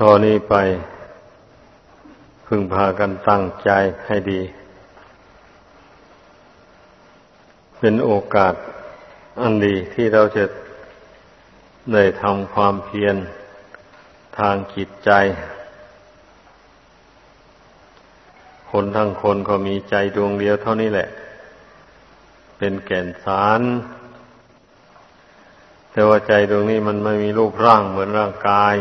ตอนนี้ไปพึงพากันตั้งใจให้ดี เป็นโอกาสอันดีที่เราจะได้ทำความเพียรทางจิตใจ คนทั้งคนก็มีใจดวงเดียวเท่านี้แหละ เป็นแก่นสาร แต่ว่าใจดวงนี้มันไม่มีรูปร่างเหมือนร่างกาย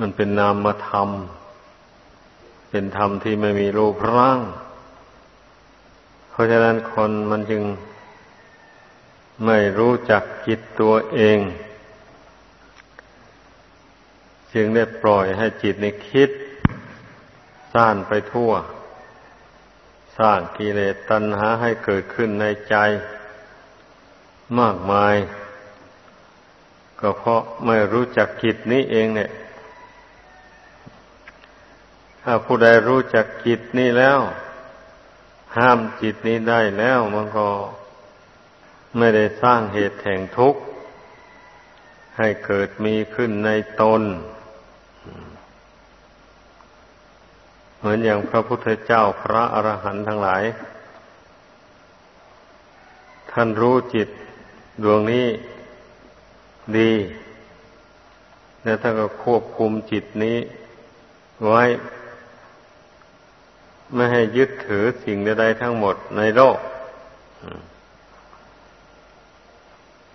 มันเป็นนามธรรม เป็นธรรมที่ไม่มีรูปร่าง เพราะฉะนั้นคนมันจึงไม่รู้จักจิตตัวเอง จึงได้ปล่อยให้จิตในคิดสร้างไปทั่ว สร้างกิเลสตัณหาให้เกิดขึ้นในใจ มากมาย ก็เพราะไม่รู้จักจิตนี้เองเนี่ย ถ้าผู้ใดรู้จักจิตนี้แล้ว ห้ามจิตนี้ได้แล้วมันก็ไม่ได้สร้างเหตุแห่งทุกข์ ให้เกิดมีขึ้นในตน เหมือนอย่างพระพุทธเจ้าพระอรหันต์ทั้งหลาย ท่านรู้จิตดวงนี้ดีแล้วท่านก็ควบคุมจิตนี้ ไว้ ไม่ให้ยึดถือสิ่งใดๆทั้งหมดในโลก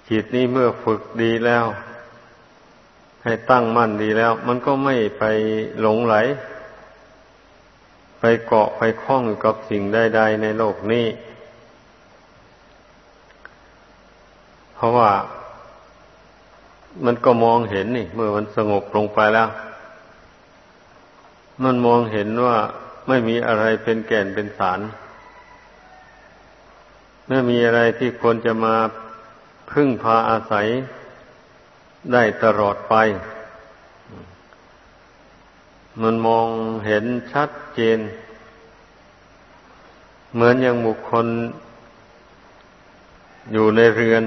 จิตนี้เมื่อฝึกดีแล้ว ให้ตั้งมั่นดีแล้ว มันก็ไม่ไปหลงไหล ไปเกาะไปคล้องอยู่กับสิ่งใดๆในโลกนี้ เพราะว่ามันก็มองเห็นนี่ เมื่อมันสงบลงไปแล้ว มันมองเห็นว่า ไม่มีอะไรเป็นแก่นเป็นสาร ไม่มีอะไรที่ควรจะมาพึ่งพาอาศัยได้ตลอดไป มันมองเห็นชัดเจน เหมือนอย่างบุคคลอยู่ในเรือน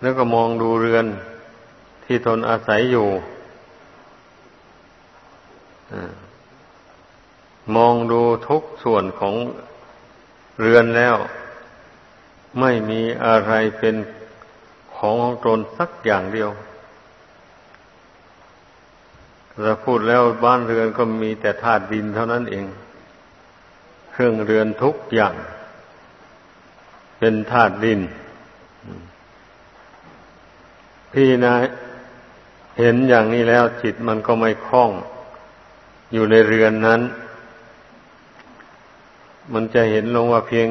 แล้วก็มองดูเรือนที่ตนอาศัยอยู่ มองดูทุกส่วนของเรือนแล้ว ไม่มีอะไรเป็นของของตนสักอย่างเดียวเราพูดแล้วบ้านเรือนก็มีแต่ธาตุดินเท่านั้นเอง เครื่องเรือนทุกอย่าง เป็นธาตุดิน พี่นะเห็นอย่างนี้แล้วจิตมันก็ไม่คล้อง อยู่ในเรือนนั้น มันจะเห็นลงว่าเพียง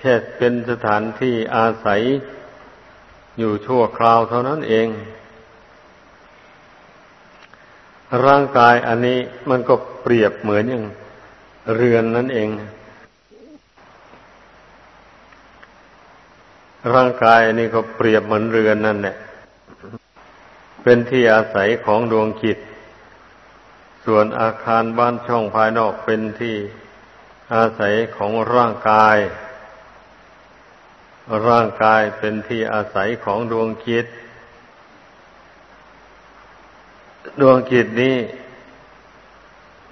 แค่เป็นสถานที่อาศัยอยู่ชั่วคราวเท่านั้นเอง ร่างกายอันนี้มันก็เปรียบเหมือนอย่างเรือนนั่นเอง ร่างกายอันนี้ก็เปรียบเหมือนเรือนนั่นแหละเป็นที่อาศัยของดวงจิต ส่วนอาคารบ้านช่องภายนอกเป็นที่ อาศัยของร่างกาย ร่างกายเป็นที่อาศัยของดวงจิต ดวงจิตนี้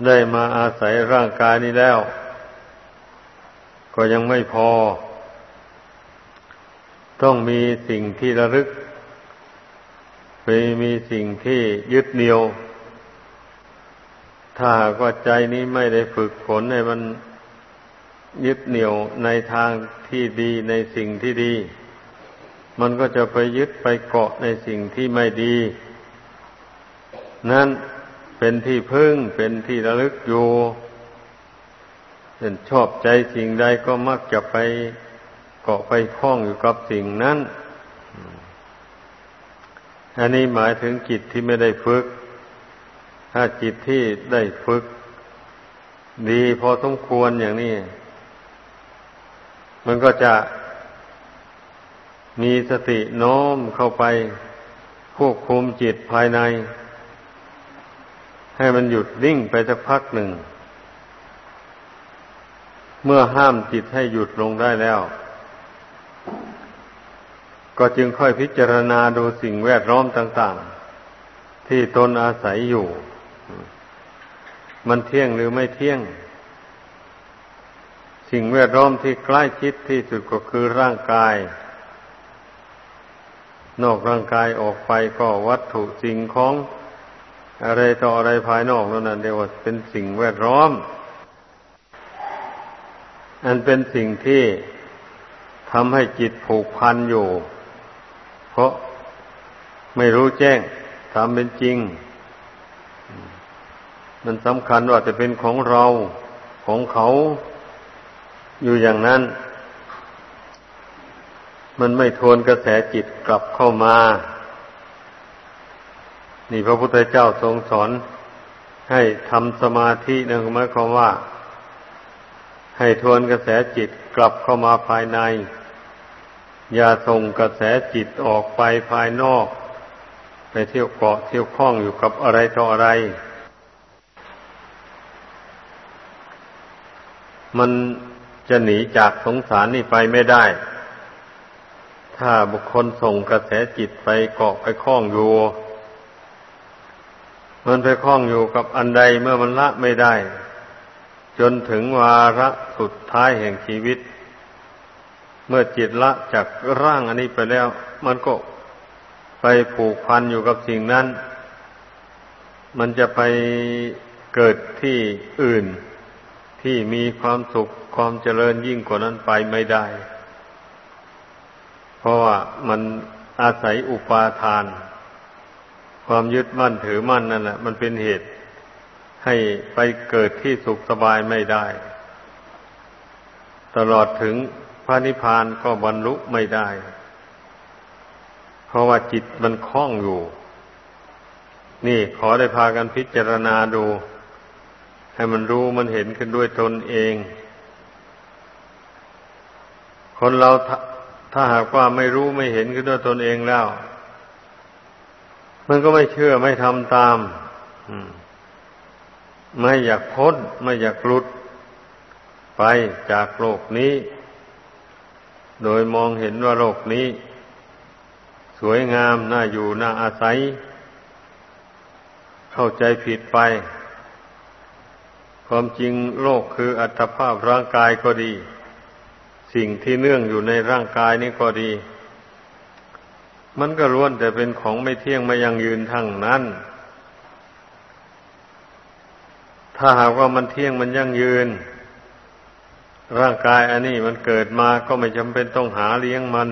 ได้มาอาศัยร่างกายนี้แล้ว ก็ยังไม่พอ ต้องมีสิ่งที่ระลึกไปมีสิ่งที่ยึดเหนี่ยว ถ้าหากว่าใจนี้ไม่ได้ฝึกฝนให้มัน ยึดเหนี่ยวในทางที่ดีในสิ่งที่ดี มันก็จะไปยึดไปเกาะในสิ่งที่ไม่ดี นั่นเป็นที่พึ่งเป็นที่ระลึกอยู่เป็นชอบใจสิ่งใดก็มักจะไปเกาะไปคล้องอยู่กับสิ่งนั้น อันนี้หมายถึงจิตที่ไม่ได้ฝึก ถ้าจิตที่ได้ฝึก ดีพอสมควรอย่างนี้ มันก็จะมีสติโน้มเข้าไปควบคุมจิตภายใน ให้มันหยุดนิ่งไปสักพักหนึ่ง เมื่อห้ามจิตให้หยุดลงได้แล้วกก็จึงค่อยพิจารณาดูสิ่งแวดล้อมต่าง ๆ ที่ตนอาศัยอยู่ มันเที่ยงหรือไม่เที่ยง สิ่งแวดล้อมที่ใกล้ชิดที่สุดก็คือร่างกาย นอกร่างกายออกไปก็วัตถุสิ่งของอะไรต่ออะไรภายนอกนั่นเดียวว่าเป็นสิ่งแวดล้อม อันเป็นสิ่งที่ทำให้จิตผูกพันอยู่ เพราะไม่รู้แจ้งตามเป็นจริง มันสำคัญว่าจะเป็นของเราของเขา อยู่อย่างนั้น มันไม่ทวนกระแสจิตกลับเข้ามา นี่พระพุทธเจ้าทรงสอนให้ทำสมาธินั่นหมายความว่า ให้ทวนกระแสจิตกลับเข้ามาภายใน อย่าส่งกระแสจิตออกไปภายนอก ไปเที่ยวเกาะเที่ยวคล้องอยู่กับอะไรต่ออะไร มัน จะหนีจากสงสารนี่ไปไม่ได้ ถ้าบุคคลส่งกระแสจิตไปเกาะไปคล้องอยู่ มันไปคล้องอยู่กับอันใดเมื่อมันละไม่ได้ จนถึงวาระสุดท้ายแห่งชีวิต เมื่อจิตละจากร่างอันนี้ไปแล้ว มันก็ไปผูกพันอยู่กับสิ่งนั้น มันจะไปเกิดที่อื่น ที่มีความสุขความเจริญยิ่งกว่านั้นไปไม่ได้ เพราะว่ามันอาศัยอุปาทาน ความยึดมั่นถือมั่นนั่นแหละมันเป็นเหตุ ให้ไปเกิดที่สุขสบายไม่ได้ ตลอดถึงพระนิพพานก็บรรลุไม่ได้ เพราะว่าจิตมันคล้องอยู่ นี่ขอได้พากันพิจารณาดู ให้มันรู้มันเห็นขึ้นด้วยตนเอง คนเราถ้าหากว่าไม่รู้ไม่เห็นขึ้นด้วยตนเองแล้ว มันก็ไม่เชื่อไม่ทำตามไม่อยากพ้นไม่อยากหลุด ไปจากโลกนี้ โดยมองเห็นว่าโลกนี้ สวยงามน่าอยู่น่าอาศัย เข้าใจผิดไป ความจริงโลกคืออัตภาพร่างกายก็ดี สิ่งที่เนื่องอยู่ในร่างกายนี้ก็ดี มันก็ล้วนแต่เป็นของไม่เที่ยงไม่ยังยืนทั้งนั้น ถ้าหากว่ามันเที่ยงมันยั่งยืน ร่างกายอันนี้มันเกิดมาก็ไม่จำเป็นต้องหาเลี้ยงมัน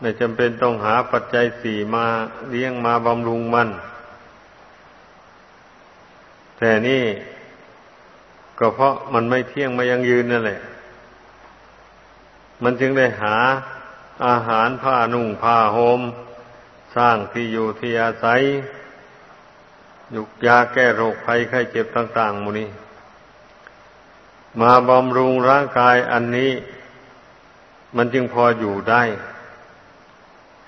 ไม่จำเป็นต้องหาปัจจัยสี่มาเลี้ยงมาบำรุงมัน แต่นี่ก็เพราะมันไม่เที่ยงไม่ยังยืนนั่นแหละ มันจึงได้หาอาหารผ้านุ่งผ้าหม่มสร้างที่อยู่ที่อาศัยยุกยาแก้โรคภัยไข้เจ็บต่างๆมูนี้ มาบำรุงร่างกายอันนี้ มันจึงพออยู่ได้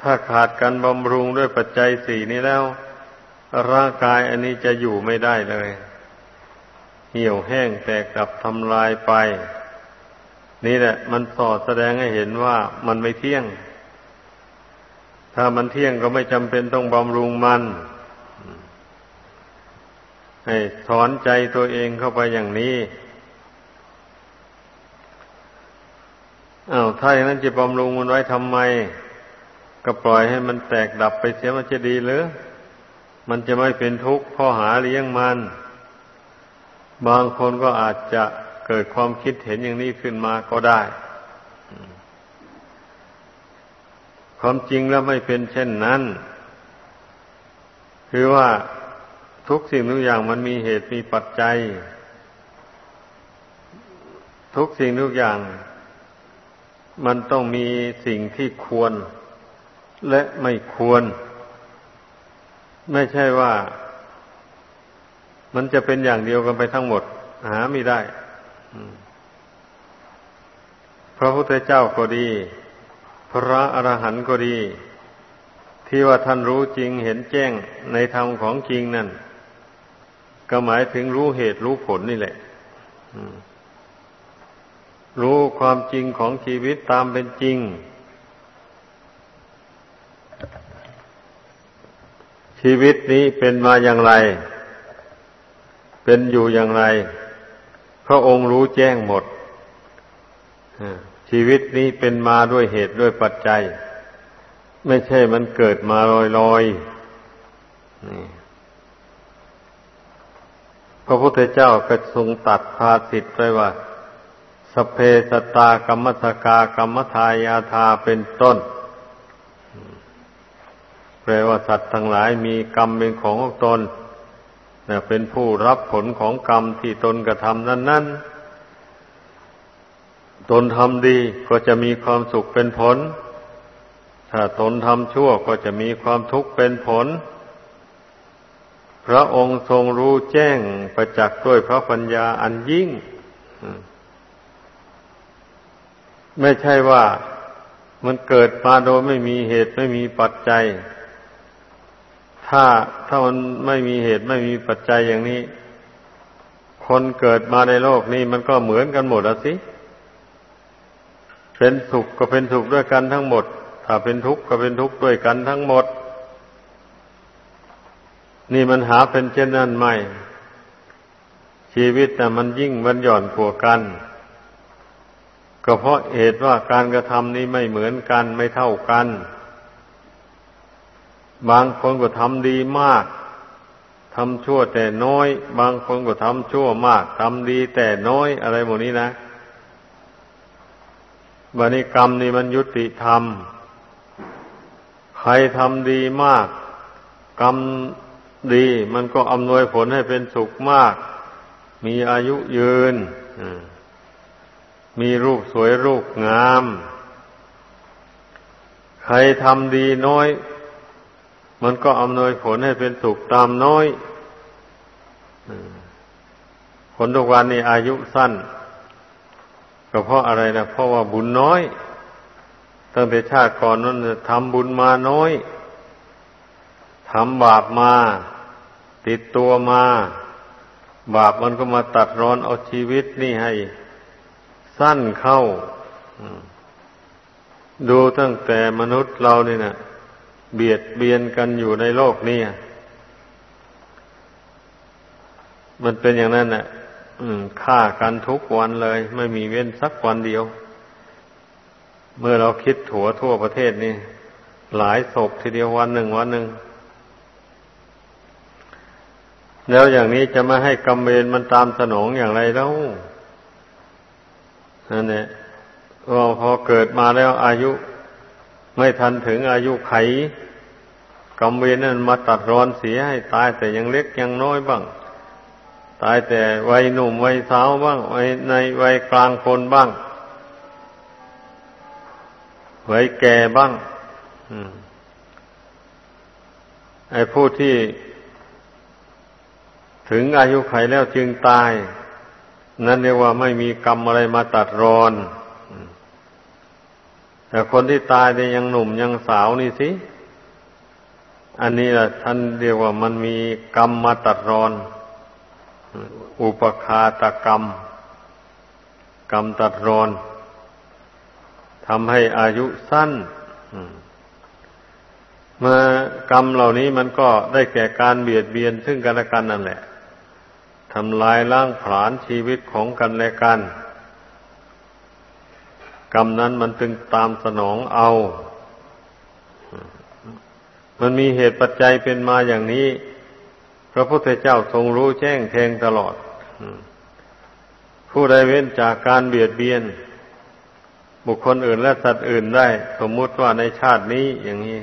ถ้าขาดการบำรุงด้วยปัจจัยสี่นี้แล้ว ร่างกายอันนี้จะอยู่ไม่ได้เลย เหี่ยวแห้งแตกดับทำลายไป นี่แหละ มันสอดแสดงให้เห็นว่ามันไม่เที่ยง ถ้ามันเที่ยงก็ไม่จำเป็นต้องบำรุงมัน ให้สอนใจตัวเองเข้าไปอย่างนี้อา้าวถ้าอย่างนั้นจะบำรุงมันไว้ทำไม ก็ปล่อยให้มันแตกดับไปเสียมันจะดีหรือ มันจะไม่เป็นทุกข์พ่อหาเลี้ยงมัน บางคนก็อาจจะเกิดความคิดเห็นอย่างนี้ขึ้นมาก็ได้ ความจริงแล้วไม่เป็นเช่นนั้น คือว่าทุกสิ่งทุกอย่างมันมีเหตุมีปัจจัย ทุกสิ่งทุกอย่าง มันต้องมีสิ่งที่ควร และไม่ควร ไม่ใช่ว่า มันจะเป็นอย่างเดียวกันไปทั้งหมด หาไม่ได้พระพุทธเจ้าก็ดี พระอรหันต์ก็ดี ที่ว่าท่านรู้จริงเห็นแจ้งในธรรมของจริงนั่น ก็หมายถึงรู้เหตุรู้ผลนี่แหละรู้ความจริงของชีวิตตามเป็นจริง ชีวิตนี้เป็นมาอย่างไร เป็นอยู่อย่างไร พระองค์รู้แจ้งหมด ชีวิตนี้เป็นมาด้วยเหตุด้วยปัจจัย ไม่ใช่มันเกิดมาลอยๆพระพุทธเจ้าก็ทรงตัดภาสิทธ์ไว้ว่าสเพสตากรรมสกากรรมทายาธาเป็นต้น แปลว่าสัตว์ทั้งหลายมีกรรมเป็นของของตนเป็นผู้รับผลของกรรมที่ตนกระทำนั้น ๆ ตนทำดีก็จะมีความสุขเป็นผล ถ้าตนทำชั่วก็จะมีความทุกข์เป็นผล พระองค์ทรงรู้แจ้งประจักษ์ด้วยพระปัญญาอันยิ่ง ไม่ใช่ว่ามันเกิดมาโดยไม่มีเหตุไม่มีปัจจัย ถ้าถ้ามันไม่มีเหตุไม่มีปัจจัยอย่างนี้ คนเกิดมาในโลกนี้มันก็เหมือนกันหมดอะสิเป็นสุขก็เป็นสุขด้วยกันทั้งหมด ถ้าเป็นทุกข์ก็เป็นทุกข์ด้วยกันทั้งหมด นี่มันหาเป็นเช่นนั้นไม่ ชีวิตแต่มันยิ่งมันหย่อนกว่ากัน ก็เพราะเหตุว่าการกระทำนี้ไม่เหมือนกันไม่เท่ากัน บางคนก็ทำดีมากทำชั่วแต่น้อย บางคนก็ทำชั่วมากทำดีแต่น้อยอะไรหมดนี้นะบันิกรรมนี่มันยุติธรรม ใครทำดีมาก กรรมดีมันก็อำนวยผลให้เป็นสุขมาก มีอายุยืน มีรูปสวยรูปงาม ใครทำดีน้อย มันก็อำนวยผลให้เป็นสุขตามน้อยคนทุกวันนี้อายุสั้น ก็เพราะอะไรนะเพราะว่าบุญน้อยตั้งแต่ชาติก่อนนั้นทำบุญมาน้อยทำบาปมา ติดตัวมา บาปมันก็มาตัดรอนเอาชีวิตนี่ให้ สั้นเข้า ดูตั้งแต่มนุษย์เรานี่นะ เบียดเบียนกันอยู่ในโลกนี้มันเป็นอย่างนั้นแหละฆ่ากันทุกวันเลย ไม่มีเว้นสักวันเดียว เมื่อเราคิดถัวทั่วประเทศนี่ หลายศพทีเดียววันหนึ่งวันหนึ่ง แล้วอย่างนี้จะมาให้กรรมเวรมันตามสนองอย่างไรแล้วนั่นแหละพอเกิดมาแล้วอายุ ไม่ทันถึงอายุไขกรรมเวรนั้นมาตัดรอนเสียให้ตายแต่ยังเล็กยังน้อยบ้าง ตายแต่วัยหนุ่มวัยสาวบ้างวัยในวัยกลางคนบ้างวัยแก่บ้างไอ้ผู้ที่ถึงอายุไขแล้วจึงตาย นั่นเรียกว่าไม่มีกรรมอะไรมาตัดรอน แต่คนที่ตายเนี่ยยังหนุ่มยังสาวนี่สิ อันนี้แหละท่านเรียกว่ามันมีกรรมมาตัดรอน อุปคาตกรรม กรรมตัดรอนทำให้อายุสั้นเมื่อกรรมเหล่านี้มันก็ได้แก่การเบียดเบียนซึ่งกันและกันนั่นแหละทำลายล้างผลาญชีวิตของกันและกัน กรรมนั้นมันจึงตามสนองเอา มันมีเหตุปัจจัยเป็นมาอย่างนี้ พระพุทธเจ้าทรงรู้แจ้งแทงตลอด ผู้ใดเว้นจากการเบียดเบียน บุคคลอื่นและสัตว์อื่นได้ สมมุติว่าในชาตินี้อย่างนี้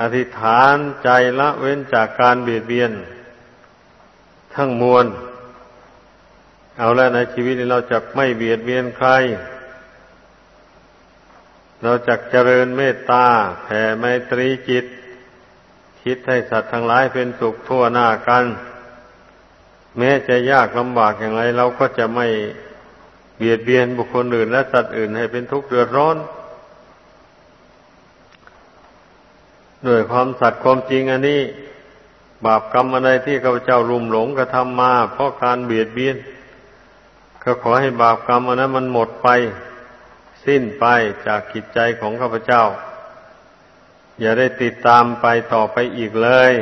อธิษฐานใจละเว้นจากการเบียดเบียน ทั้งมวลเอาแล้วในชีวิตนี้เราจะไม่เบียดเบียนใคร เราจักเจริญเมตตาแผ่ไมตรีจิต คิดให้สัตว์ทั้งหลายเป็นสุขทั่วหน้ากัน แม้จะยากลำบากอย่างไร เราก็จะไม่เบียดเบียนบุคคลอื่นและสัตว์อื่นให้เป็นทุกข์เดือดร้อนด้วยความสัตย์ความจริงอันนี้ บาปกรรมอะไรที่ข้าพเจ้ารุมหลงกระทำมา เพราะการเบียดเบียน ก็ขอให้บาปกรรมอันนั้นมันหมดไป สิ้นไปจากกิจใจของข้าพเจ้า อย่าได้ติดตามไปต่อไปอีกเลย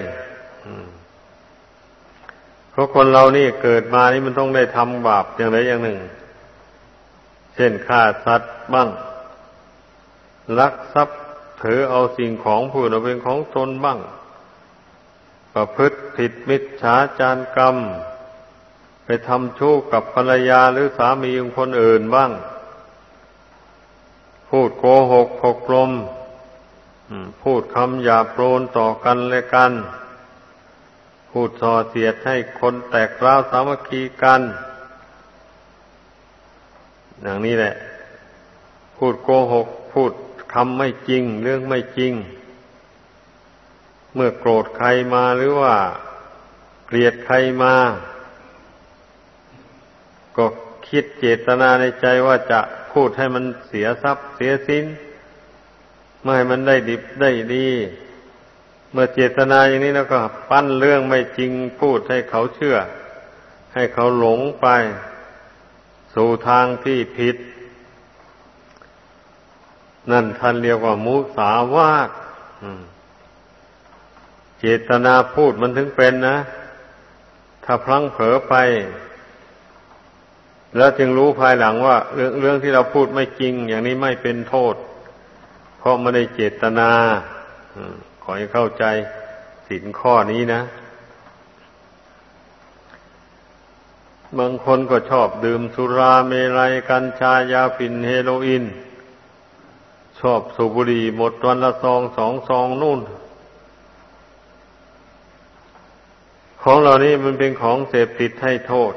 เพราะคนเรานี่เกิดมานี่มันต้องได้ทำบาปอย่างใดอย่างหนึ่ง เช่นฆ่าสัตว์บ้าง ลักทรัพย์ถือเอาสิ่งของผู้อื่นเป็นของตนบ้าง ประพฤติผิดมิจฉาจารกรรม ไปทำชู้กับภรรยาหรือสามีของคนอื่นบ้าง พูดโกหกพกลมพูดคำหยาโปรนต่อกันและกัน พูดส่อเสียดให้คนแตกร้าวสามัคคีกัน อย่างนี้แหละ พูดโกหก พูดคำไม่จริง เรื่องไม่จริง เมื่อโกรธใครมาหรือว่า เกลียดใครมา ก็คิดเจตนาในใจว่าจะ พูดให้มันเสียทรัพย์เสียสินไม่ให้มันได้ดิบได้ดี เมื่อเจตนาอย่างนี้แล้วก็ปั้นเรื่องไม่จริงพูดให้เขาเชื่อ ให้เขาหลงไป สู่ทางที่ผิด นั่นท่านเรียกว่ามุสาวาทเจตนาพูดมันถึงเป็นนะ ถ้าพลั้งเผลอไป แล้วจึงรู้ภายหลังว่า เรื่องเรื่องที่เราพูดไม่จริง อย่างนี้ไม่เป็นโทษ เพราะไม่ได้เจตนาขอให้เข้าใจสินข้อนี้นะ บางคนก็ชอบดื่มสุราเมลัยกัญชายาฝิ่นเฮโรอีนชอบสูบบุหรี่หมดวันละซองสองซองนู่น ของเหล่านี้มันเป็นของเสพติดให้โทษ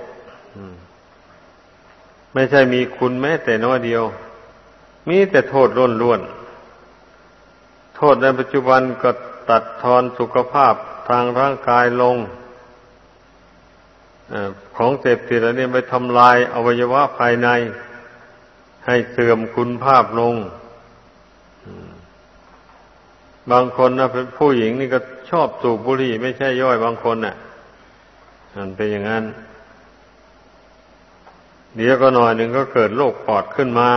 ไม่ใช่มีคุณแม้แต่น้อยเดียว มีแต่โทษล้วนๆโทษในปัจจุบันก็ตัดทอนสุขภาพทางร่างกายลงอของเสพติดอันนี้ไปทำลายอวัยวะภายใน ให้เสื่อมคุณภาพลง บางคนนะเป็นผู้หญิงนี่ก็ชอบสูบบุหรี่ ไม่ใช่ย่อยบางคนน่ะมันเป็นอย่างนั้น เดี๋ยวก็หน่อยหนึ่งก็เกิดโรคปอดขึ้นมา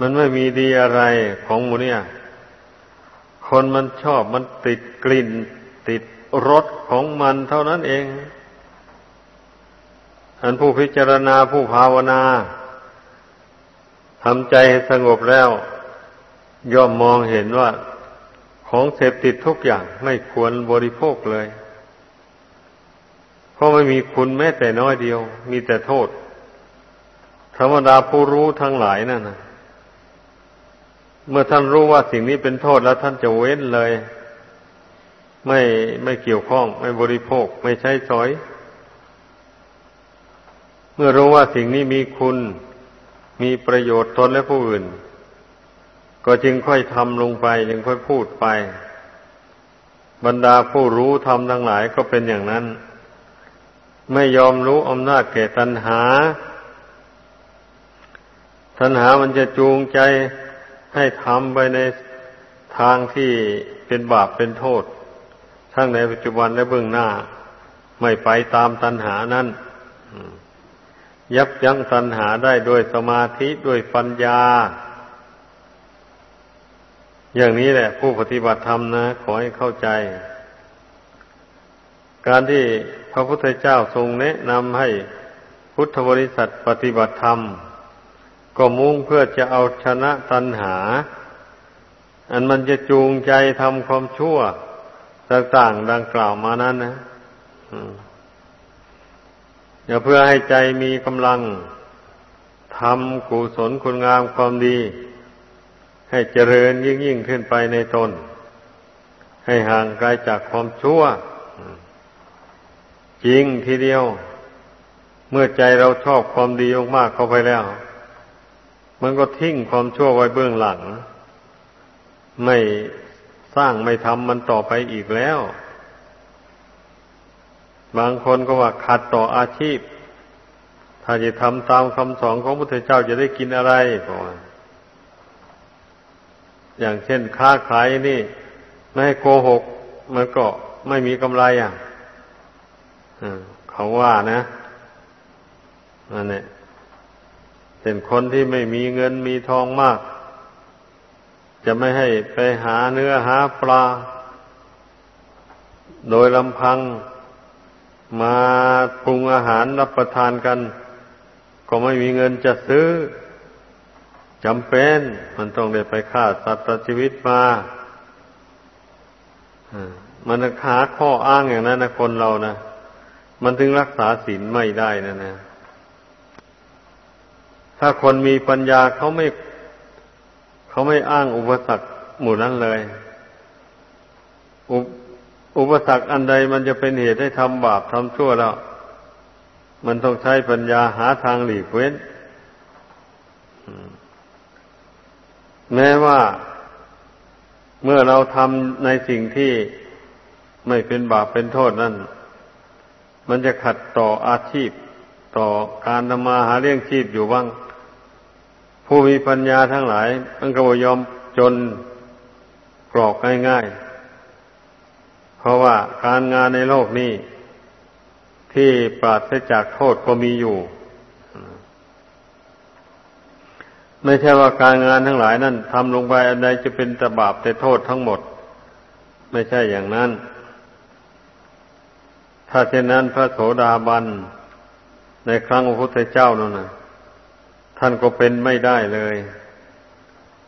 มันไม่มีดีอะไรของมูเนี่ย คนมันชอบมันติดกลิ่น ติดรสของมันเท่านั้นเอง อันผู้พิจารณาผู้ภาวนาทำใจให้สงบแล้ว ย่อมมองเห็นว่าของเสพติดทุกอย่างไม่ควรบริโภคเลย เพราะไม่มีคุณแม้แต่น้อยเดียว มีแต่โทษ ธรรมดาผู้รู้ทั้งหลายนั่นนะเมื่อท่านรู้ว่าสิ่งนี้เป็นโทษแล้วท่านจะเว้นเลย ไม่ไม่เกี่ยวข้อง ไม่บริโภค ไม่ใช้สอย เมื่อรู้ว่าสิ่งนี้มีคุณ มีประโยชน์ตนและผู้อื่น ก็จึงค่อยทำลงไป จึงค่อยพูดไป บรรดาผู้รู้ทำทั้งหลายก็เป็นอย่างนั้น ไม่ยอมรู้อำนาจแก่ตัณหา ตัณหามันจะจูงใจให้ทำไปในทางที่เป็นบาปเป็นโทษ ทั้งในปัจจุบันและเบื้องหน้า ไม่ไปตามตัณหานั้น ยับยั้งตัณหาได้ด้วยสมาธิด้วยปัญญา อย่างนี้แหละ ผู้ปฏิบัติธรรมนะ ขอให้เข้าใจ การที่ ระพุทธเจ้าทรงแนะนำให้พุทธบริษัทปฏิบัติธรรม ก็มุ่งเพื่อจะเอาชนะตัณหา อันมันจะจูงใจทำความชั่วต่างๆดังกล่าวมานั้นนะอย่าเพื่อให้ใจมีกำลังทำกุศลคุณงามความดี ให้เจริญยิ่งยิ่งขึ้นไปในตน ให้ห่างไกลจากความชั่ว จริงทีเดียว เมื่อใจเราชอบความดีมากๆเข้าไปแล้ว มันก็ทิ้งความชั่วไว้เบื้องหลัง ไม่สร้างไม่ทำมันต่อไปอีกแล้ว บางคนก็ว่าขัดต่ออาชีพ ถ้าจะทำตามคำสอนของพระพุทธเจ้าจะได้กินอะไรบอกอย่างเช่นค้าขายนี่ ไม่ให้โกหก มันก็ไม่มีกำไรอะ เขาว่านะนั่นแหละเป็นคนที่ไม่มีเงินมีทองมากจจะไม่ให้ไปหาเนื้อหาปลา โดยลำพังมาปรุงอาหารรับประทานกัน ก็ไม่มีเงินจะซื้อจำเป็น มันต้องได้ไปฆ่าสัตว์ชีวิตมามันหาข้ออ้างอย่างนั้นนะคนเรานะ มันถึงรักษาศีลไม่ได้นะนะ ถ้าคนมีปัญญาเขาไม่ เขาไม่อ้างอุปสรรคหมู่นั้นเลย อุอุปสรรคอันใดมันจะเป็นเหตุให้ทำบาปทำชั่วแล้ว มันต้องใช้ปัญญาหาทางหลีกเว้น แม้ว่าเมื่อเราทำในสิ่งที่ไม่เป็นบาปเป็นโทษนั่น มันจะขัดต่ออาชีพ ต่อการทำมาหาเลี้ยงชีพอยู่บ้าง ผู้มีปัญญาทั้งหลาย มันก็ยอมจนกรอกง่ายๆ เพราะว่าการงานในโลกนี้ ที่ปราศจากโทษก็มีอยู่ ไม่ใช่ว่าการงานทั้งหลายนั่นทำลงไปอันใดจะเป็นแต่บาปแต่โทษทั้งหมด ไม่ใช่อย่างนั้น ถ้าเช่นนั้นพระโสดาบัน ในครั้งพระพุทธเจ้านั่นนะท่านก็เป็นไม่ได้เลย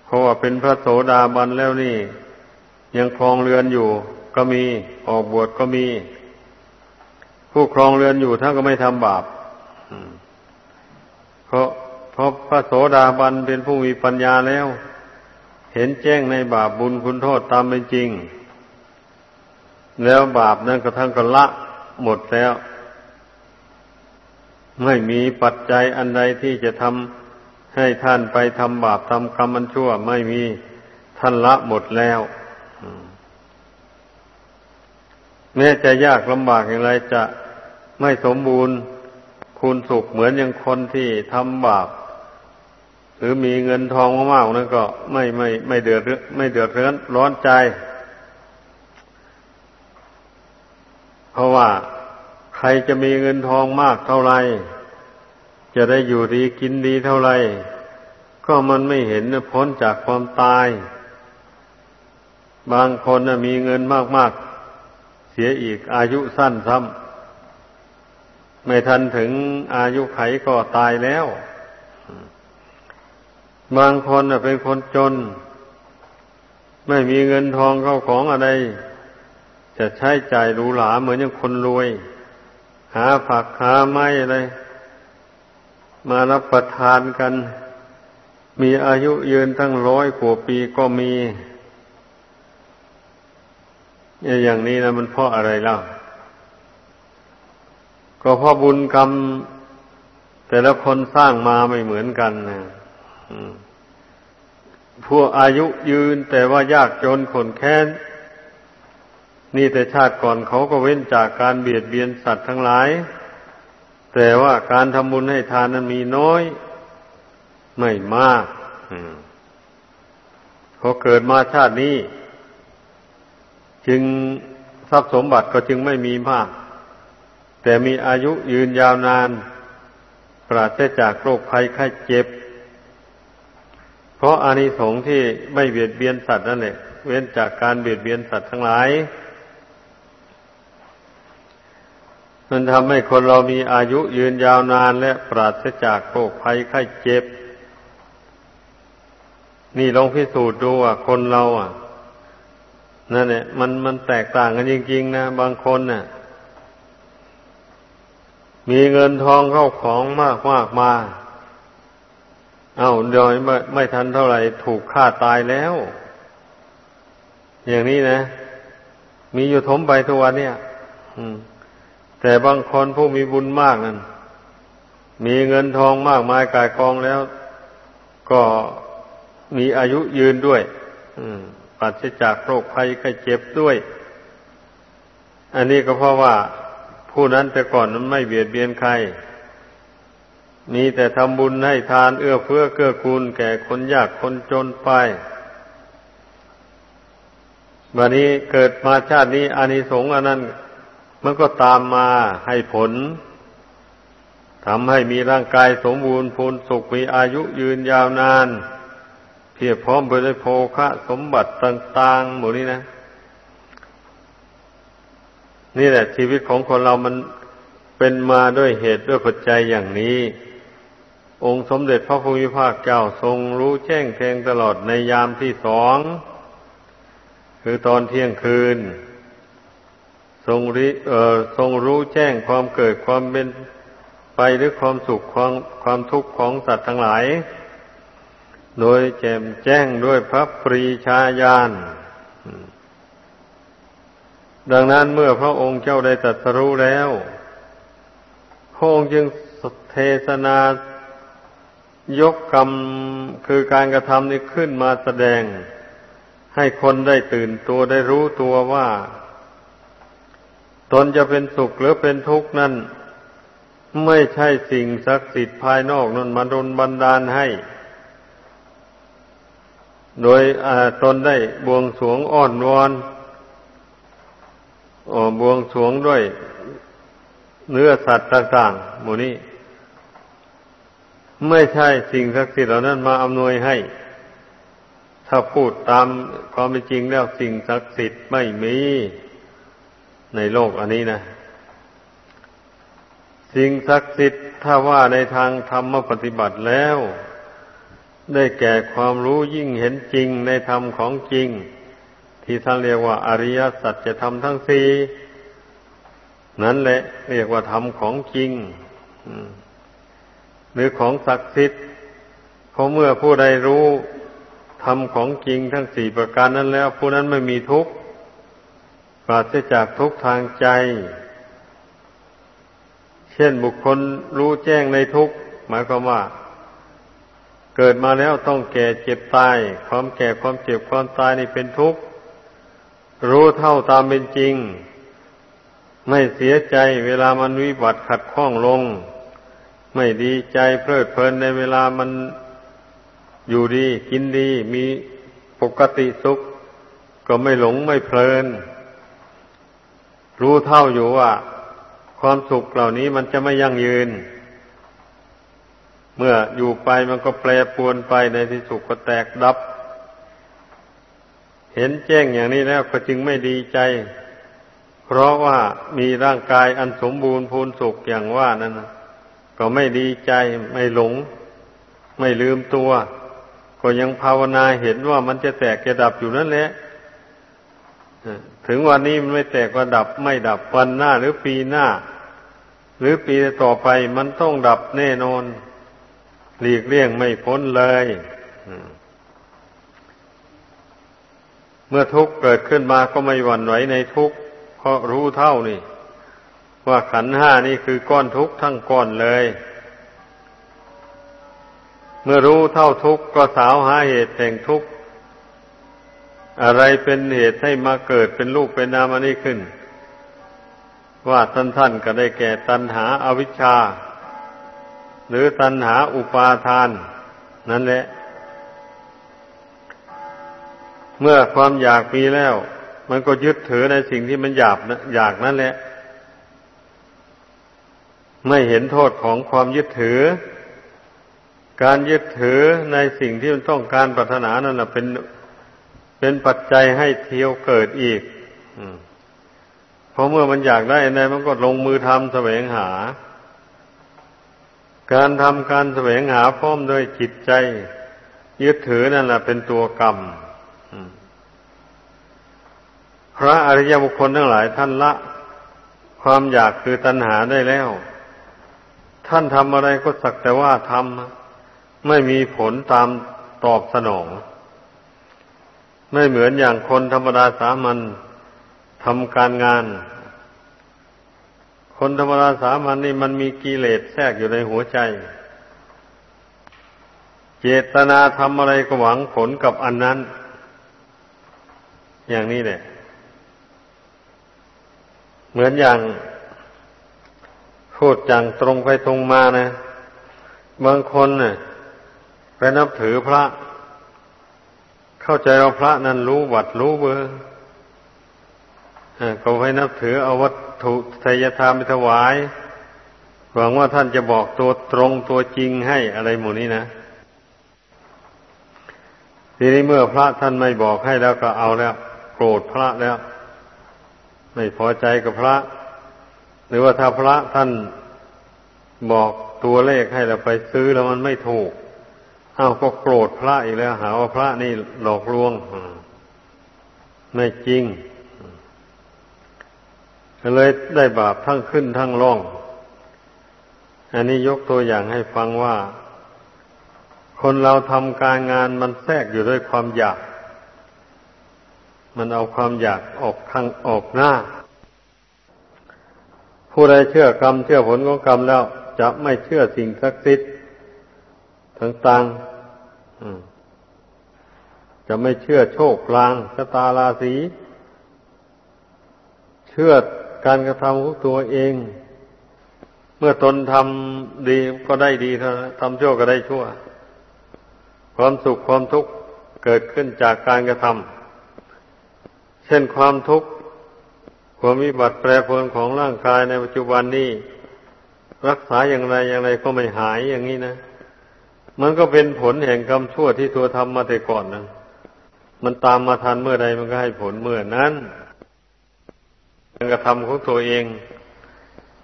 เพราะว่าเป็นพระโสดาบันแล้วนี่ ยังครองเรือนอยู่ก็มีออกบวชก็มี ผู้ครองเรือนอยู่ท่านก็ไม่ทำบาปเพราะเพราะพระโสดาบันเป็นผู้มีปัญญาแล้ว เห็นแจ้งในบาปบุญคุณโทษตามเป็นจริง แล้วบาปนั้นกระทั่งก็ละ หมดแล้ว ไม่มีปัจจัยอันใดที่จะทำให้ท่านไปทำบาปทำกรรมมันชั่ว ไม่มีท่านละหมดแล้วแม้จะยากลำบากอย่างไรจะไม่สมบูรณ์คุณสุขเหมือนอย่างคนที่ทำบาปหรือมีเงินทองมากๆนั่นก็ไม่ไม่ไม่เดือดไม่เดือดร้อนร้อนใจเพ ราะว่าใครจะมีเงินทองมากเท่าไรจะได้อยู่ดีกินดีเท่าไรก็มันไม่เห็นพ้นจากความตาย บางคนมีเงินมาก ๆ เสียอีกอายุสั้นซ้ำไม่ทันถึงอายุไขก็ตายแล้ว บางคนเป็นคนจน ไม่มีเงินทองเข้าของอะไร จะใช้จ่ายหรูหราเหมือนอย่างคนรวย หาผักหาไม้อะไรมารับประทานกัน มีอายุยืนตั้งร้อยกว่าปีก็มีอย่างนี้นะมันเพราะอะไรเล่าก็เพราะบุญกรรม แต่ละคนสร้างมาไม่เหมือนกันนะพวกอายุยืนแต่ว่ายากจนขนแค้น นี่แต่ชาติก่อนเขาก็เว้นจากการเบียดเบียนสัตว์ทั้งหลาย แต่ว่าการทำบุญให้ทานนั้นมีน้อย ไม่มากเขาเกิดมาชาตินี้ จึงทรัพย์สมบัติก็จึงไม่มีมาก แต่มีอายุยืนยาวนานปราศจากโรคภัยไข้เจ็บ เพราะอานิสงส์ที่ไม่เบียดเบียนสัตว์นั่นแหละเว้นจากการเบียดเบียนสัตว์ทั้งหลาย มันทำให้คนเรามีอายุยืนยาวนานและปราศจากโรคภัยไข้เจ็บ นี่ลองพิสูจน์ดูว่าคนเราอะนั่นแหละมันมันแตกต่างกันจริง ๆ นะบางคนน่ะ มีเงินทองเข้าของมากมากมา เอา้าเดี๋ยไม่ไม่ทันเท่าไหร่ถูกฆ่าตายแล้ว อย่างนี้นะ มีอยู่ทมไปทุกวันเนี่ย อืม แต่บางคนผู้มีบุญมากนั้น มีเงินทองมากมายกายกองแล้ว ก็มีอายุยืนด้วยปราศจากโรคภัยไข้เจ็บด้วย อันนี้ก็เพราะว่าผู้นั้นแต่ก่อนนั้นไม่เบียดเบียนใคร มีแต่ทำบุญให้ทานเอื้อเฟื้อเกื้อกูลแก่คนยากคนจนไปวันนี้เกิดมาชาตินี้อานิสงส์อันนั้น มันก็ตามมาให้ผลทำให้มีร่างกายสมบูรณ์พูนสุขมีอายุยืนยาวนาน เพียบพร้อมไปด้วยโภคะสมบัติต่างๆหมู่นี้นะ นี่แหละ ชีวิตของคนเรามันเป็นมาด้วยเหตุด้วยปัจจัยอย่างนี้ องค์สมเด็จพระพุทธภาคเจ้าทรงรู้แจ้งแทงตลอดในยามที่สอง คือตอนเที่ยงคืน ทรงริเอ่อทรงรู้แจ้งความเกิดความเป็นไปหรือความสุขความความทุกข์ของสัตว์ทั้งหลาย โดยแจมแจ้งด้วยพระปรีชาญาณดังนั้นเมื่อพระองค์เจ้าได้ตรัสรู้แล้วพระองค์จึงเทศนายกกรรมคือการกระทำนี้ขึ้นมาแสดง ให้คนได้ตื่นตัวได้รู้ตัวว่า ตนจะเป็นสุขหรือเป็นทุกข์นั้น ไม่ใช่สิ่งศักดิ์สิทธิ์ภายนอกนั่นมาดนบันดาลให้ โดยตนได้บวงสวงอ้อนวอนบวงสวงด้วยเนื้อสัตว์ต่างๆหมู่นี้ ไม่ใช่สิ่งศักดิ์สิทธิ์เหล่านั้นมาอำนวยให้ ถ้าพูดตามความเป็นจริงแล้วสิ่งศักดิ์สิทธิ์ไม่มี ในโลกอันนี้นะ สิ่งศักดิ์สิทธิ์ถ้าว่าในทางธรรมปฏิบัติแล้ว ได้แก่ความรู้ยิ่งเห็นจริงในธรรมของจริง ที่ท่านเรียกว่าอริยสัจจะทำทั้งสี่นั่นแหละเรียกว่าธรรมของจริงหรือของศักดิ์สิทธิ์เพราะเมื่อผู้ใดรู้ธรรมของจริงทั้งสี่ประการนั้นแล้ว ผู้นั้นไม่มีทุกข์ ราศจากทุกทางใจ เช่นบุคคลรู้แจ้งในทุกหมายความว่า เกิดมาแล้วต้องแก่เจ็บตาย ความแก่ความเจ็บความตายนี่เป็นทุกข์รู้เท่าตามเป็นจริง ไม่เสียใจเวลามันวิบัติขัดข้องลง ไม่ดีใจเพลิดเพลินในเวลามันอยู่ดี กินดีมีปกติสุข ก็ไม่หลงไม่เพลิน รู้เท่าอยู่ว่า ความสุขเหล่านี้มันจะไม่ยั่งยืน เมื่ออยู่ไปมันก็แปรปรวนไปในที่สุขก็แตกดับ เห็นแจ้งอย่างนี้แล้วก็จึงไม่ดีใจ เพราะว่ามีร่างกายอันสมบูรณ์พูนสุขอย่างว่านั้นก็ไม่ดีใจไม่หลง ไม่ลืมตัว ก็ยังภาวนาเห็นว่ามันจะแตกจะดับอยู่นั่นแหละ ถึงวันนี้มันไม่แตกก็ดับไม่ดับวันหน้าหรือปีหน้า หรือปีต่อไปมันต้องดับแน่นอน หลีกเลี่ยงไม่พ้นเลยเมื่อทุกข์เกิดขึ้นมาก็ไม่หวั่นไหวในทุกข์เพราะรู้เท่านี่ ว่าขันห้านี่คือก้อนทุกข์ทั้งก้อนเลย เมื่อรู้เท่าทุกข์ก็สาวหาเหตุแห่งทุกข์ อะไรเป็นเหตุให้มาเกิดเป็นรูปเป็นนามอันนี้ขึ้น ว่าท่านท่านก็ได้แก่ตัณหาอาวิชชา หรือตัณหาอุปาทาน นั่นแหละ เมื่อความอยากมีแล้ว มันก็ยึดถือในสิ่งที่มันอยากอยากนั่นแหละ ไม่เห็นโทษของความยึดถือ การยึดถือในสิ่งที่มันต้องการปรารถนานั่นแหละเป็น เป็นปัจจัยให้เที่ยวเกิดอีกเพราะเมื่อมันอยากได้ในมันก็ลงมือทำแสวงหา การทำการแสวงหาพร้อมด้วยจิตใจ ยึดถือนั่นแหละเป็นตัวกรรมพระอริยบุคคลทั้งหลายท่านละ ความอยากคือตัณหาได้แล้ว ท่านทำอะไรก็สักแต่ว่าทำไม่มีผลตามตอบสนอง ไม่เหมือนอย่างคนธรรมดาสามัญทำการงาน คนธรรมดาสามัญนนี่มันมีกิเลสแทรกอยู่ในหัวใจ เจตนาทำอะไรก็หวังผลกับอันนั้น อย่างนี้แหละ เหมือนอย่างพูดอย่างตรงไปตรงมานะ บางคนเน่ะไปนับถือพระ เข้าใจว่าพระนั้นรู้วัดรู้เบอร์ก็ให้นับถือเอาวัตถุทายธรรมไปถวาย หวังว่าท่านจะบอกตัวตรงตัวจริงให้อะไรหมู่นี้นะ ทีนี้เมื่อพระท่านไม่บอกให้แล้วก็เอาแล้วโกรธพระแล้ว ไม่พอใจกับพระ หรือว่าถ้าพระท่านบอกตัวเลขให้เราไปซื้อแล้วมันไม่ถูก อ้าวก็โกรธพระอีกแล้ว หาว่าพระนี่หลอกลวงไม่จริงเลยได้บาปทั้งขึ้นทั้งล่อง อันนี้ยกตัวอย่างให้ฟังว่า คนเราทำการงานมันแทรกอยู่ด้วยความอยาก มันเอาความอยากออกข้างออกหน้า ผู้ใดเชื่อกรรมเชื่อผลของกรรมแล้ว จะไม่เชื่อสิ่งศักดิ์สิทธิ์ ต่างๆจะไม่เชื่อโชคลางชะตาราศีเชื่อการกระทำของตัวเอง เมื่อตนทำดีก็ได้ดีเท่านั้นทำชั่วก็ได้ชั่ว ความสุขความทุกข์เกิดขึ้นจากการกระทำเช่นความทุกข์ความมีบัตรแปรปรวนของร่างกายในปัจจุบันนี้ รักษาอย่างไรอย่างไรก็ไม่หายอย่างนี้นะ มันก็เป็นผลแห่งกรรมชั่วที่ตัวทำมาแต่ก่อนนะมันตามมาทันเมื่อใดมันก็ให้ผลเมื่อนั้นการกระทำของตัวเอง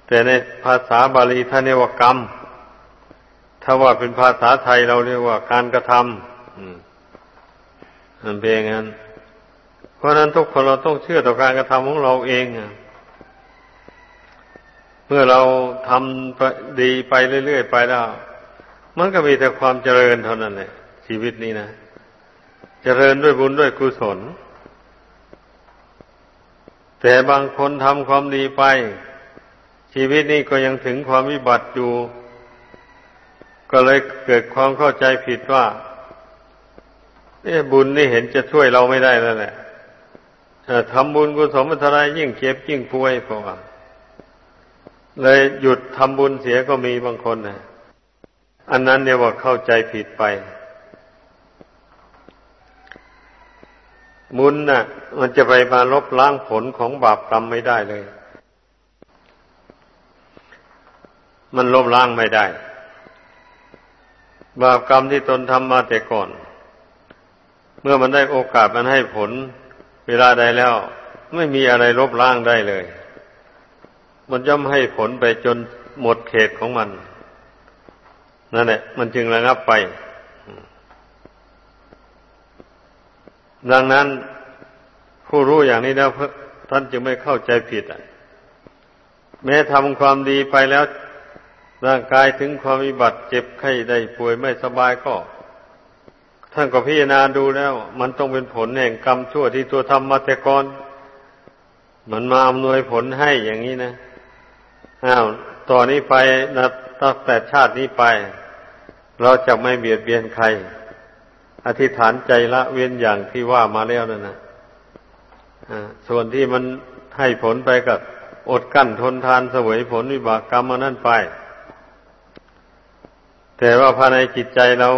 แต่ในภาษาบาลีท่านเรียกว่ากรรม ถ้าว่าเป็นภาษาไทยเราเรียกว่าการกระทำมันเป็นอย่างนั้น เพราะนั้นทุกคนเราต้องเชื่อต่อการกระทำของเราเองเมื่อเราทำดีไปเรื่อยๆไปแล้ว มันก็มีแต่ความเจริญเท่านั้นแหละชีวิตนี้นะเจริญด้วยบุญด้วยกุศล แต่บางคนทำความดีไป ชีวิตนี้ก็ยังถึงความวิบัติอยู่ ก็เลยเกิดความเข้าใจผิดว่าเอ๊บุญนี่เห็นจะช่วยเราไม่ได้แล้วแหละทำบุญกุศลมันทลายยิ่งเจ็บยิ่งป่วยเพราะว่าเลยหยุดทำบุญเสียก็มีบางคนนะ อันนั้นเนี่ยว่าเข้าใจผิดไปบุญน่ะ มันจะไปมาลบล้างผลของบาปกรรมไม่ได้เลย มันลบล้างไม่ได้ บาปกรรมที่ตนทำมาแต่ก่อน เมื่อมันได้โอกาสมันให้ผล เวลาใดแล้ว ไม่มีอะไรลบล้างได้เลย มันย่อมให้ผลไปจนหมดเขตของมัน นั่นแหละ มันจึงระงับไป ดังนั้นผู้รู้อย่างนี้แล้วท่านจึงไม่เข้าใจผิดอะ แม้ทำความดีไปแล้ว ร่างกายถึงความวิบัติเจ็บไข้ได้ป่วยไม่สบายก็ ท่านก็พิจารณาดูแล้ว มันต้องเป็นผลแห่งกรรมชั่วที่ตัวทำมาแต่ก่อนมันมาอำนวยผลให้อย่างนี้นะอ้าวต่อนนี้ไปนะตั้งแต่ชาตินี้ไป เราจะไม่เบียดเบียนใคร อธิษฐานใจละเว้นอย่างที่ว่ามาแล้วนั่นนะส่วนที่มันให้ผลไปกับอดกั้นทนทานเสวยผลวิบากกรรมนั่นไป แต่ว่าภายในจิตใจเรา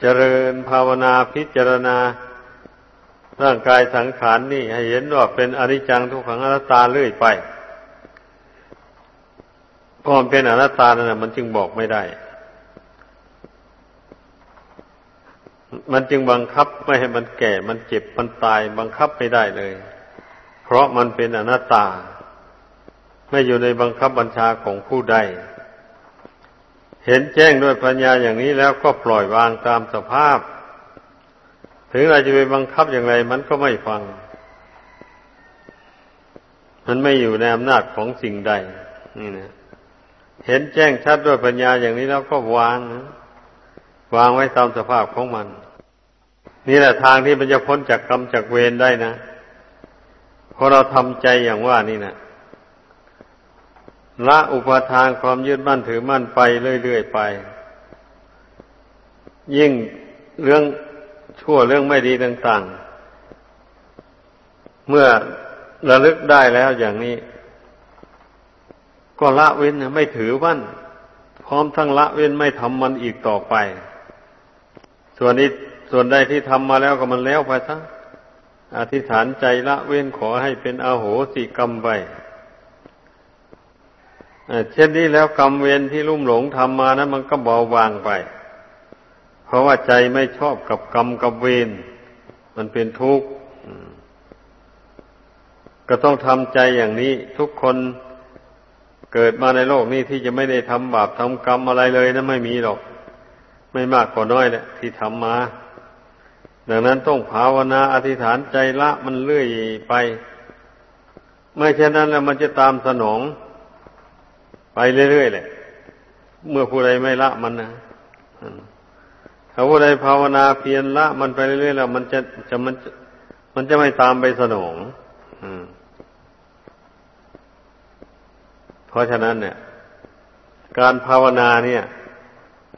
เจริญภาวนาพิจารณาร่างกายสังขารนนี่ ให้เห็นว่าเป็นอนิจจังทุกขังอนัตตาเรื่อยไปพราะมันเป็นอนัตตานั่นมันจึงบอกไม่ได้ มันจึงบังคับไม่ให้มันแก่ มันเจ็บ มันตาย บังคับไม่ได้เลย เพราะมันเป็นอนัตตา ไม่อยู่ในบังคับบัญชาของผู้ใด เห็นแจ้งด้วยปัญญาอย่างนี้แล้วก็ปล่อยวางตามสภาพ ถึงเราจะไปบังคับอย่างไร มันก็ไม่ฟัง มันไม่อยู่ในอำนาจของสิ่งใด นี่นะ เห็นแจ้งชัดด้วยปัญญาอย่างนี้แล้วก็วางนะวางไว้ตามสภาพของมัน นี่แหละทางที่มันจะพ้นจากกรรมจากเวรได้นะพอเราทำใจอย่างว่านี่นะละอุปทานความยึดมั่นถือมั่นไปเรื่อยๆไป ยิ่งเรื่องชั่วเรื่องไม่ดีต่างๆ เมื่อระลึกได้แล้วอย่างนี้ ก็ละเว้นไม่ถือมั่นพร้อมทั้งละเว้นไม่ทำมันอีกต่อไป ส่วนนี้ ส่วนใดที่ทำมาแล้วก็มันแล้วไปซะอธิษฐานใจละเว้นขอให้เป็นอาโหสิกรรมไปเช่นนี้แล้วกรรมเวรที่ลุ่มหลงทำมานะั้นมันก็เบาบางไป เพราะว่าใจไม่ชอบกับกรรมกับเวรมันเป็นทุกข์ก็ต้องทำใจอย่างนี้ ทุกคนเกิดมาในโลกนี้ที่จะไม่ได้ทำบาปทำกรรมอะไรเลยนะไม่มีหรอก ไม่มากกว่าน้อยแหละที่ทำมา ดังนั้นต้องภาวนาอธิษฐานใจละมันเลื่อยไป ไม่เช่นนั้นแล้วมันจะตามสนอง ไปเรื่อยๆแหละ เมื่อผู้ใดไม่ละมันนะถ้าผู้ใดภาวนาเพียรละมันไปเรื่อยๆแล้ว มันจะจะมันมันจะไม่ตามไปสนอง อืมเพราะฉะนั้นเนี่ย การภาวนาเนี่ย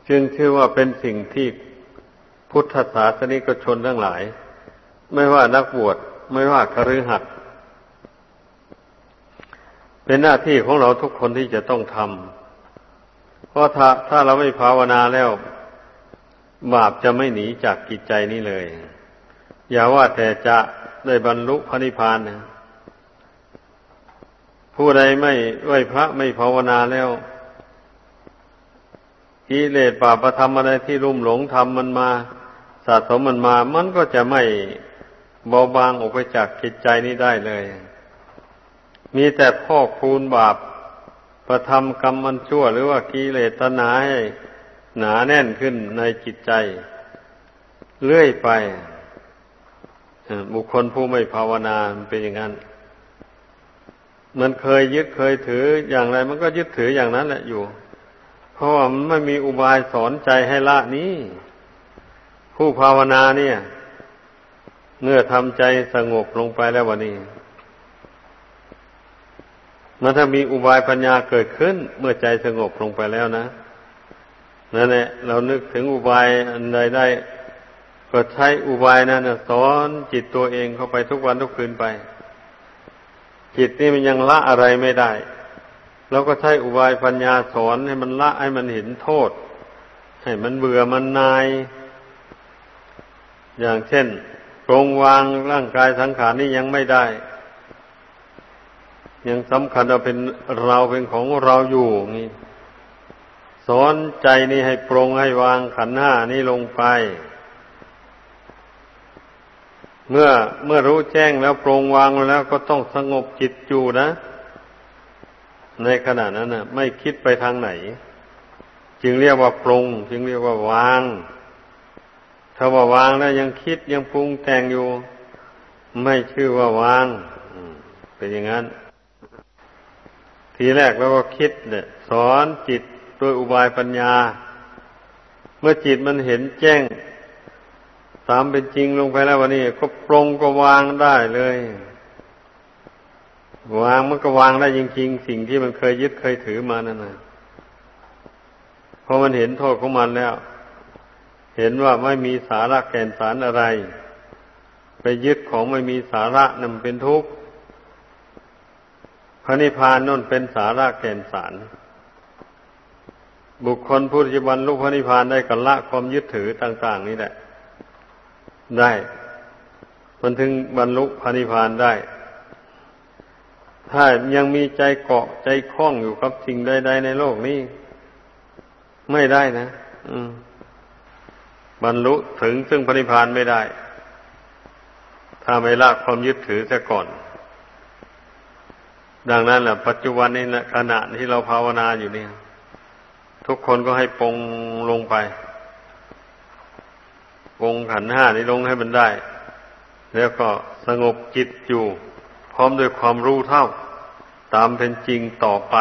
จึงชื่อว่าเป็นสิ่งที่ พุทธศาสนิกชนทั้งหลาย ไม่ว่านักบวชไม่ว่าคฤหัสถ์เป็นหน้าที่ของเราทุกคนที่จะต้องทำเพราะถ้าถ้าเราไม่ภาวนาแล้ว บาปจะไม่หนีจากกิจใจนี้เลย อย่าว่าแต่จะได้บรรลุพระนิพพานนะผู้ใดไม่ไหวพระไม่ภาวนาแล้วกิเลสบาปธรรมอะไรที่รุ่มหลงทำมันมา สะสมมันมา มันก็จะไม่เบาบางออกไปจากจิตใจนี้ได้เลย มีแต่พอกพูนบาป ประทำกรรมมันชั่ว หรือว่ากิเลสตนาให้หนาแน่นขึ้นในจิตใจ เรื่อยไป บุคคลผู้ไม่ภาวนาเป็นอย่างนั้น มันเคยยึดเคยถืออย่างไร มันก็ยึดถืออย่างนั้นแหละอยู่ เพราะว่ามันไม่มีอุบายสอนใจให้ละนี้ ผู้ภาวนาเนี่ย เมื่อทำใจสงบลงไปแล้ววันนี้มันถ้ามีอุบายปัญญาเกิดขึ้น เมื่อใจสงบลงไปแล้วนะนั่นแหละเรานึกถึงอุบายอันใดได้ก็ใช้อุบายนั้นสอนจิตตัวเองเข้าไปทุกวันทุกคืนไป จิตนี่มันยังละอะไรไม่ได้เราก็ใช้อุบายปัญญาสอนให้มันละให้มันเห็นโทษ ให้มันเบื่อมันนาย อย่างเช่นปรงวางร่างกายสังขารนี่ยังไม่ได้ ยังสำคัญว่าเป็นเราเป็นของเราอยู่นี่สอนใจนี่ให้ปรงให้วางขันห้านี่ลงไป เมื่อเมื่อรู้แจ้งแล้วปรงวางแล้วก็ต้องสงบจิตอยู่นะ ในขณะนั้นนะไม่คิดไปทางไหน จึงเรียกว่าปรงจึงเรียกว่าวาง ถ้าว่าวางแล้วยังคิดยังปรุงแต่งอยู่ ไม่ชื่อว่าวางเป็นอย่างนั้น ทีแรกเราก็คิดเนี่ย สอนจิตโดยอุบายปัญญา เมื่อจิตมันเห็นแจ้ง ตามเป็นจริงลงไปแล้ววันนี้ ก็ปรงก็วางได้เลยวางมันก็วางได้จริงๆ สิ่งที่มันเคยยึดเคยถือมานั่นนะพอมันเห็นโทษของมันแล้ว เห็นว่าไม่มีสาระแก่นสารอะไร ไปยึดของไม่มีสาระนั่นเป็นทุกข์พระนิพพานนั่นเป็นสาระแก่นสาร บุคคลผู้ที่บรรลุพระนิพพานได้กัละความยึดถือต่าง ๆ นี่แหละ ได้ มันถึงบรรลุพระนิพพานได้ ถ้ายังมีใจเกาะใจคล้องอยู่กับสิ่งใดๆในโลกนี้ ไม่ได้นะ อืม บรรลุถึงซึ่งพระนิพพานไม่ได้ ถ้าไม่ละความยึดถือซะก่อน ดังนั้นแหละปัจจุบันนี้นะขณะที่เราภาวนาอยู่เนี่ย ทุกคนก็ให้ปรงลงไปปงขันห้านี้ลงให้มันได้ แล้วก็สงบจิตอยู่ พร้อมด้วยความรู้เท่า ตามเป็นจริงต่อไป